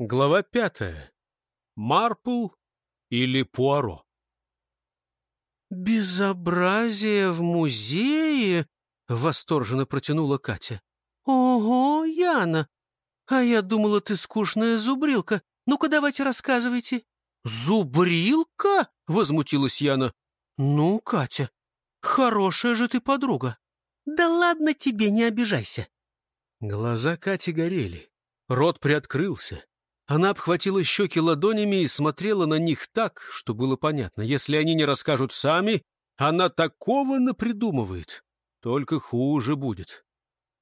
Глава пятая. Марпл или Пуаро? «Безобразие в музее!» — восторженно протянула Катя. «Ого, Яна! А я думала, ты скучная зубрилка. Ну-ка, давайте рассказывайте». «Зубрилка?» — возмутилась Яна. «Ну, Катя, хорошая же ты подруга». «Да ладно тебе, не обижайся». Глаза Кати горели, рот приоткрылся. Она обхватила щеки ладонями и смотрела на них так, что было понятно. Если они не расскажут сами, она такого напридумывает. Только хуже будет.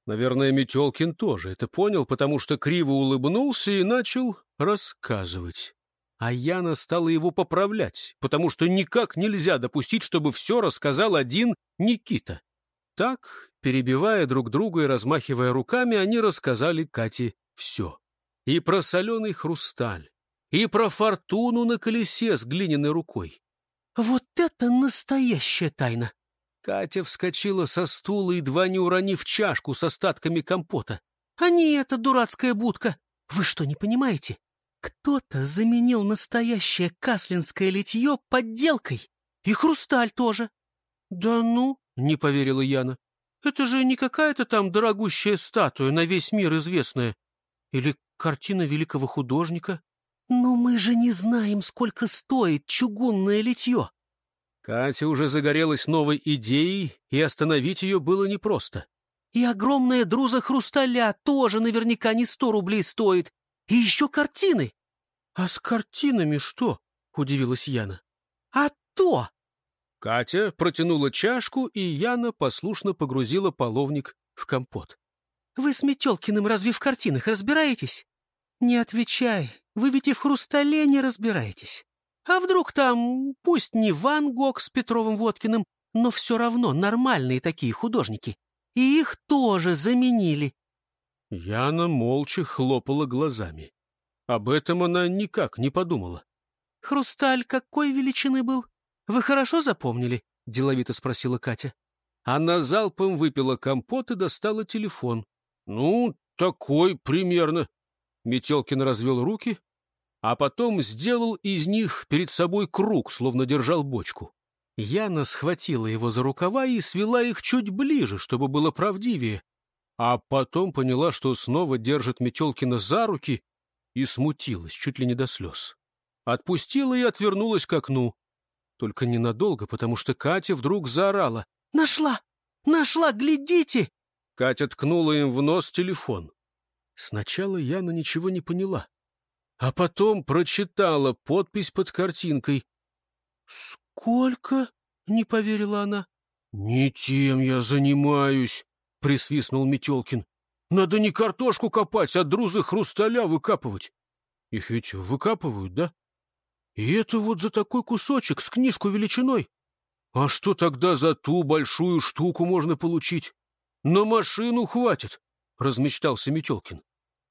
Наверное, Метелкин тоже это понял, потому что криво улыбнулся и начал рассказывать. А Яна стала его поправлять, потому что никак нельзя допустить, чтобы все рассказал один Никита. Так, перебивая друг друга и размахивая руками, они рассказали Кате все и про соленый хрусталь, и про фортуну на колесе с глиняной рукой. «Вот это настоящая тайна!» Катя вскочила со стула, едва не уронив чашку с остатками компота. «А не эта дурацкая будка! Вы что, не понимаете? Кто-то заменил настоящее каслинское литье подделкой. И хрусталь тоже!» «Да ну!» — не поверила Яна. «Это же не какая-то там дорогущая статуя, на весь мир известная. Или картина великого художника. Но мы же не знаем, сколько стоит чугунное литье. Катя уже загорелась новой идеей, и остановить ее было непросто. И огромная друза хрусталя тоже наверняка не сто рублей стоит. И еще картины. — А с картинами что? — удивилась Яна. — А то! Катя протянула чашку, и Яна послушно погрузила половник в компот. Вы с Метелкиным разве в картинах разбираетесь? Не отвечай, вы ведь и в хрустале не разбираетесь. А вдруг там, пусть не Ван Гог с Петровым Водкиным, но все равно нормальные такие художники. И их тоже заменили. Яна молча хлопала глазами. Об этом она никак не подумала. — Хрусталь какой величины был? Вы хорошо запомнили? — деловито спросила Катя. Она залпом выпила компот и достала телефон. «Ну, такой примерно». Метелкин развел руки, а потом сделал из них перед собой круг, словно держал бочку. Яна схватила его за рукава и свела их чуть ближе, чтобы было правдивее, а потом поняла, что снова держит Метелкина за руки и смутилась, чуть ли не до слез. Отпустила и отвернулась к окну. Только ненадолго, потому что Катя вдруг заорала. «Нашла! Нашла! Глядите!» Катя ткнула им в нос телефон. Сначала Яна ничего не поняла, а потом прочитала подпись под картинкой. «Сколько?» — не поверила она. «Не тем я занимаюсь», — присвистнул Метелкин. «Надо не картошку копать, а друзы хрусталя выкапывать. Их ведь выкапывают, да? И это вот за такой кусочек с книжку величиной. А что тогда за ту большую штуку можно получить? «На машину хватит!» — размечтался Метелкин.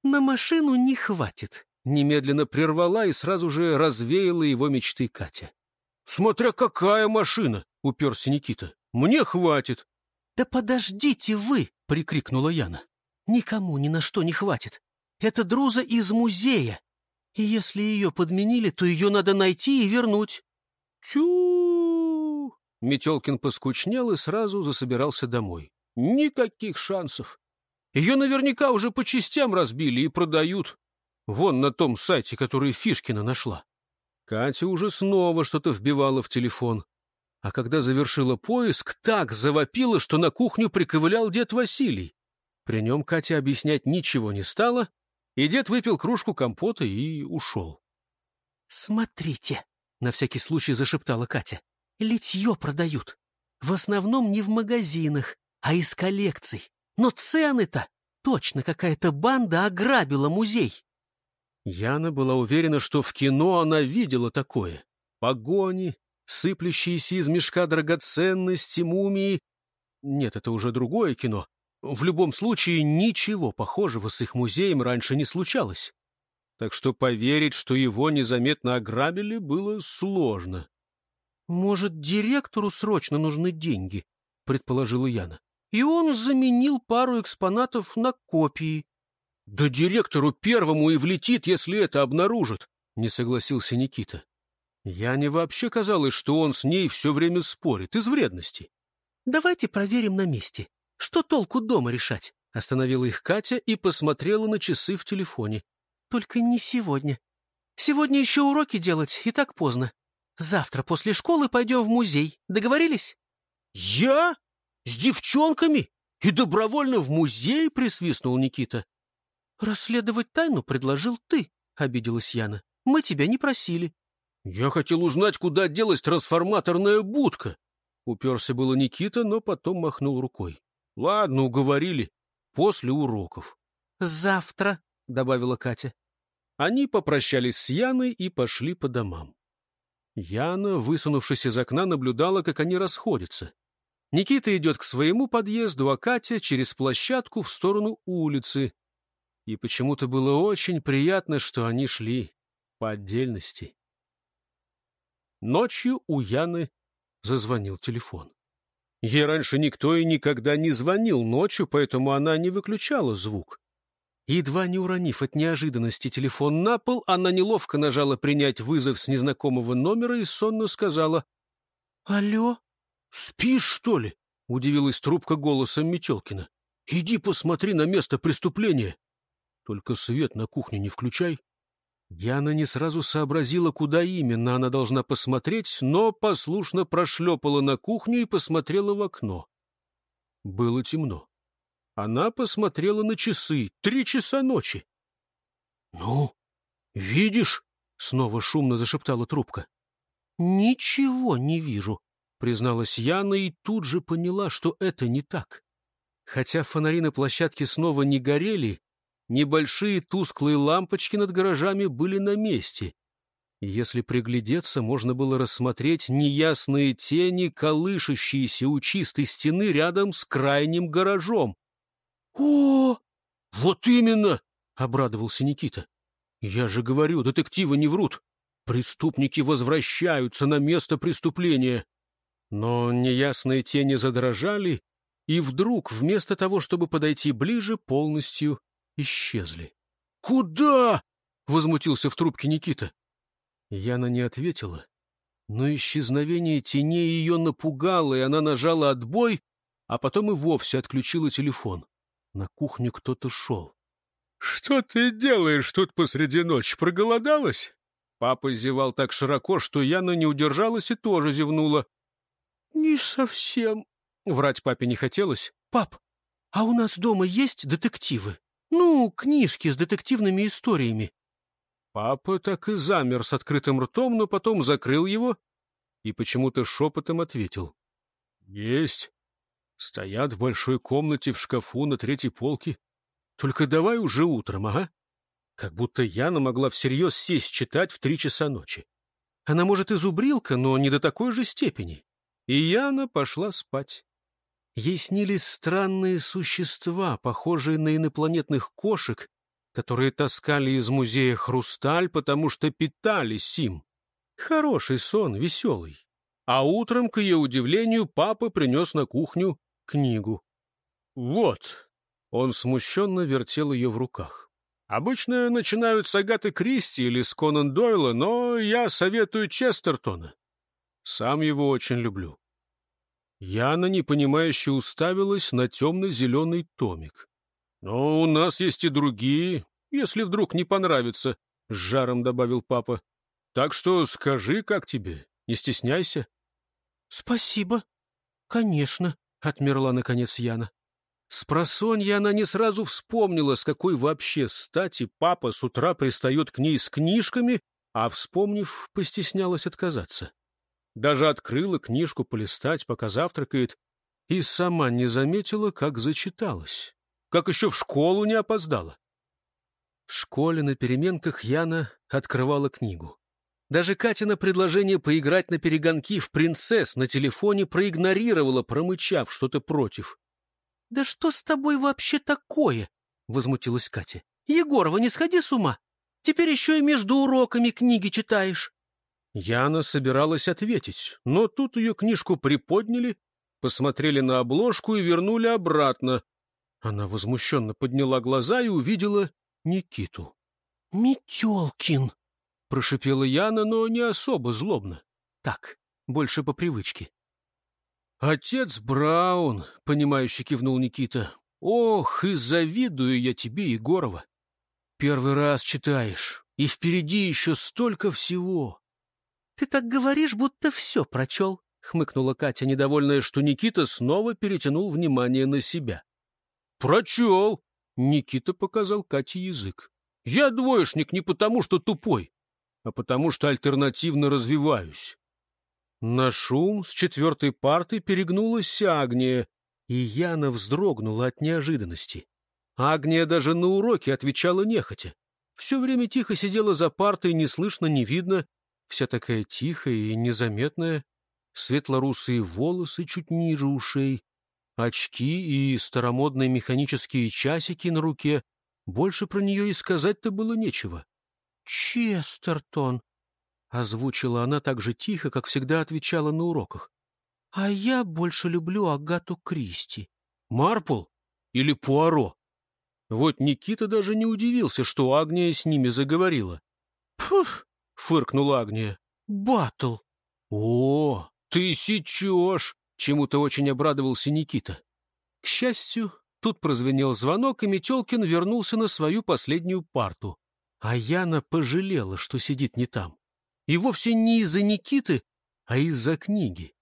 «На машину не хватит!» — немедленно прервала и сразу же развеяла его мечты Катя. «Смотря какая машина!» — уперся Никита. «Мне хватит!» «Да подождите вы!» — прикрикнула Яна. «Никому ни на что не хватит. Это друза из музея. И если ее подменили, то ее надо найти и вернуть». «Тю!» Метелкин поскучнел и сразу засобирался домой. Никаких шансов. Ее наверняка уже по частям разбили и продают. Вон на том сайте, который Фишкина нашла. Катя уже снова что-то вбивала в телефон. А когда завершила поиск, так завопила, что на кухню приковылял дед Василий. При нем Катя объяснять ничего не стала, и дед выпил кружку компота и ушел. «Смотрите!» — на всякий случай зашептала Катя. «Литье продают. В основном не в магазинах, а из коллекций. Но цены-то! Точно какая-то банда ограбила музей. Яна была уверена, что в кино она видела такое. Погони, сыплющиеся из мешка драгоценности, мумии. Нет, это уже другое кино. В любом случае, ничего похожего с их музеем раньше не случалось. Так что поверить, что его незаметно ограбили, было сложно. «Может, директору срочно нужны деньги?» — предположила Яна и он заменил пару экспонатов на копии. Да директору первому и влетит, если это обнаружит, — не согласился Никита. Яне вообще казалось, что он с ней все время спорит, из вредности. «Давайте проверим на месте. Что толку дома решать?» Остановила их Катя и посмотрела на часы в телефоне. «Только не сегодня. Сегодня еще уроки делать, и так поздно. Завтра после школы пойдем в музей. Договорились?» «Я? С девчонками? И добровольно в музей?» — присвистнул Никита. «Расследовать тайну предложил ты», — обиделась Яна. «Мы тебя не просили». «Я хотел узнать, куда делась трансформаторная будка». Уперся было Никита, но потом махнул рукой. «Ладно, уговорили после уроков. «Завтра», — добавила Катя. Они попрощались с Яной и пошли по домам. Яна, высунувшись из окна, наблюдала, как они расходятся. Никита идет к своему подъезду, а Катя через площадку в сторону улицы. И почему-то было очень приятно, что они шли по отдельности. Ночью у Яны зазвонил телефон. Ей раньше никто и никогда не звонил ночью, поэтому она не выключала звук. Едва не уронив от неожиданности телефон на пол, она неловко нажала принять вызов с незнакомого номера и сонно сказала «Алло?» «Спишь, что ли?» — удивилась трубка голосом Метелкина. «Иди посмотри на место преступления. Только свет на кухне не включай». Яна не сразу сообразила, куда именно она должна посмотреть, но послушно прошлепала на кухню и посмотрела в окно. Было темно. Она посмотрела на часы. Три часа ночи. — Ну, видишь? — снова шумно зашептала трубка. — Ничего не вижу, — призналась Яна и тут же поняла, что это не так. Хотя фонари на площадке снова не горели, Небольшие тусклые лампочки над гаражами были на месте. Если приглядеться, можно было рассмотреть неясные тени, колышущиеся у чистой стены рядом с крайним гаражом. — О, вот именно! — обрадовался Никита. — Я же говорю, детективы не врут. Преступники возвращаются на место преступления. Но неясные тени задрожали, и вдруг, вместо того, чтобы подойти ближе, полностью исчезли. «Куда?» — возмутился в трубке Никита. Яна не ответила, но исчезновение теней ее напугало, и она нажала отбой, а потом и вовсе отключила телефон. На кухню кто-то шел. — Что ты делаешь тут посреди ночи? Проголодалась? Папа зевал так широко, что Яна не удержалась и тоже зевнула. — Не совсем. Врать папе не хотелось. — Пап, а у нас дома есть детективы? Ну, книжки с детективными историями. Папа так и замер с открытым ртом, но потом закрыл его и почему-то шепотом ответил. — Есть. Стоят в большой комнате в шкафу на третьей полке. Только давай уже утром, ага. Как будто Яна могла всерьез сесть читать в три часа ночи. Она, может, и зубрилка, но не до такой же степени. И Яна пошла спать. Ей снились странные существа, похожие на инопланетных кошек, которые таскали из музея хрусталь, потому что питались им. Хороший сон, веселый. А утром, к ее удивлению, папа принес на кухню книгу. «Вот». Он смущенно вертел ее в руках. «Обычно начинают с Агаты Кристи или с Конан Дойла, но я советую Честертона. Сам его очень люблю. Яна, непонимающе, уставилась на темно-зеленый томик. — Но у нас есть и другие, если вдруг не понравится, — с жаром добавил папа. — Так что скажи, как тебе, не стесняйся. — Спасибо. — Конечно, — отмерла наконец Яна. С просонья она не сразу вспомнила, с какой вообще стати папа с утра пристает к ней с книжками, а, вспомнив, постеснялась отказаться. Даже открыла книжку полистать, пока завтракает, и сама не заметила, как зачиталась. Как еще в школу не опоздала. В школе на переменках Яна открывала книгу. Даже Катина предложение поиграть на перегонки в «Принцесс» на телефоне проигнорировала, промычав что-то против. — Да что с тобой вообще такое? — возмутилась Катя. — Егорова, не сходи с ума. Теперь еще и между уроками книги читаешь. Яна собиралась ответить, но тут ее книжку приподняли, посмотрели на обложку и вернули обратно. Она возмущенно подняла глаза и увидела Никиту. «Метелкин!» — прошипела Яна, но не особо злобно. Так, больше по привычке. «Отец Браун», — понимающе кивнул Никита. «Ох, и завидую я тебе, Егорова. Первый раз читаешь, и впереди еще столько всего». «Ты так говоришь, будто все прочел», — хмыкнула Катя, недовольная, что Никита снова перетянул внимание на себя. «Прочел!» — Никита показал Кате язык. «Я двоечник не потому, что тупой, а потому что альтернативно развиваюсь. На шум с четвертой парты перегнулась Агния, и Яна вздрогнула от неожиданности. Агния даже на уроке отвечала нехотя. Все время тихо сидела за партой, не слышно, не видно, вся такая тихая и незаметная, светлорусые волосы чуть ниже ушей, очки и старомодные механические часики на руке. Больше про нее и сказать-то было нечего. «Честертон», — озвучила она так же тихо, как всегда отвечала на уроках. «А я больше люблю Агату Кристи». «Марпл или Пуаро?» Вот Никита даже не удивился, что Агния с ними заговорила. «Пф!» — фыркнула Агния. «Батл!» «О, ты сечешь!» — чему-то очень обрадовался Никита. К счастью, тут прозвенел звонок, и Метелкин вернулся на свою последнюю парту. А Яна пожалела, что сидит не там. И вовсе не из-за Никиты, а из-за книги.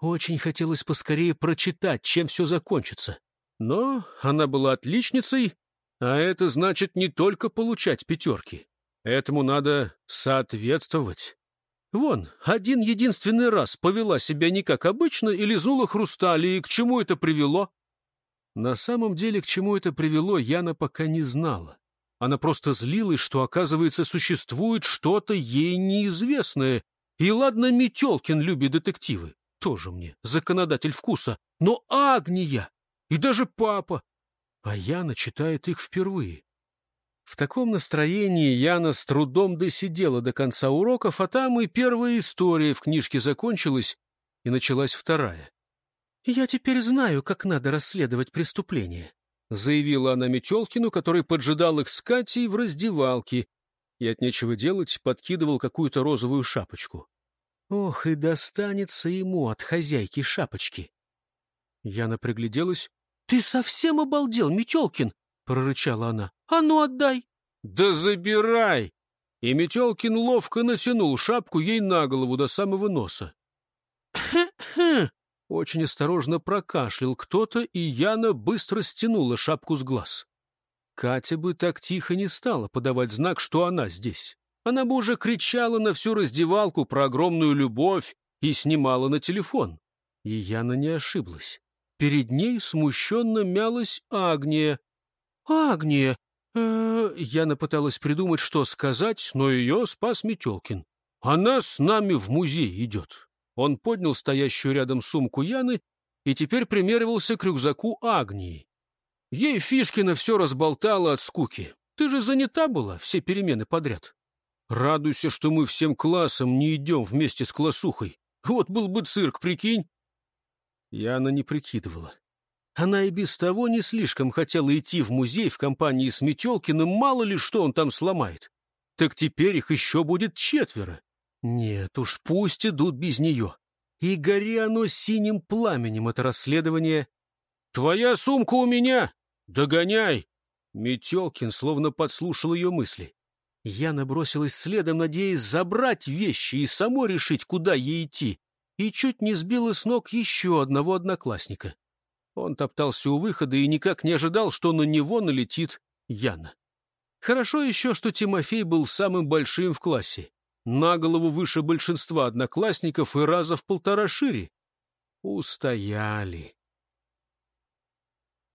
Очень хотелось поскорее прочитать, чем все закончится. Но она была отличницей, а это значит не только получать пятерки. Этому надо соответствовать. Вон, один единственный раз повела себя не как обычно и лизнула хрустали, и к чему это привело? На самом деле, к чему это привело, Яна пока не знала. Она просто злилась, что, оказывается, существует что-то ей неизвестное. И ладно, Метелкин любит детективы. Тоже мне законодатель вкуса. Но Агния! И даже папа! А Яна читает их впервые. В таком настроении Яна с трудом досидела до конца уроков, а там и первая история в книжке закончилась, и началась вторая. «Я теперь знаю, как надо расследовать преступление», — заявила она Метелкину, который поджидал их с Катей в раздевалке и от нечего делать подкидывал какую-то розовую шапочку. Ох, и достанется ему от хозяйки шапочки. Яна пригляделась. — Ты совсем обалдел, Метелкин? — прорычала она. — А ну, отдай! — Да забирай! И Метелкин ловко натянул шапку ей на голову до самого носа. «Хе-хе!» Очень осторожно прокашлял кто-то, и Яна быстро стянула шапку с глаз. Катя бы так тихо не стала подавать знак, что она здесь. Она бы уже кричала на всю раздевалку про огромную любовь и снимала на телефон. И Яна не ошиблась. Перед ней смущенно мялась Агния. «Агния!» э -э Яна пыталась придумать, что сказать, но ее спас Метелкин. «Она с нами в музей идет. Он поднял стоящую рядом сумку Яны и теперь примеривался к рюкзаку Агнии. Ей Фишкина все разболтала от скуки. Ты же занята была все перемены подряд. Радуйся, что мы всем классом не идем вместе с классухой. Вот был бы цирк, прикинь. Яна не прикидывала. Она и без того не слишком хотела идти в музей в компании с Метелкиным, мало ли что он там сломает. Так теперь их еще будет четверо. Нет уж, пусть идут без нее. И гори оно синим пламенем, это расследование. «Твоя сумка у меня! Догоняй!» Метелкин словно подслушал ее мысли. Я набросилась следом, надеясь забрать вещи и само решить, куда ей идти, и чуть не сбила с ног еще одного одноклассника. Он топтался у выхода и никак не ожидал, что на него налетит Яна. Хорошо еще, что Тимофей был самым большим в классе на голову выше большинства одноклассников и раза в полтора шире. Устояли.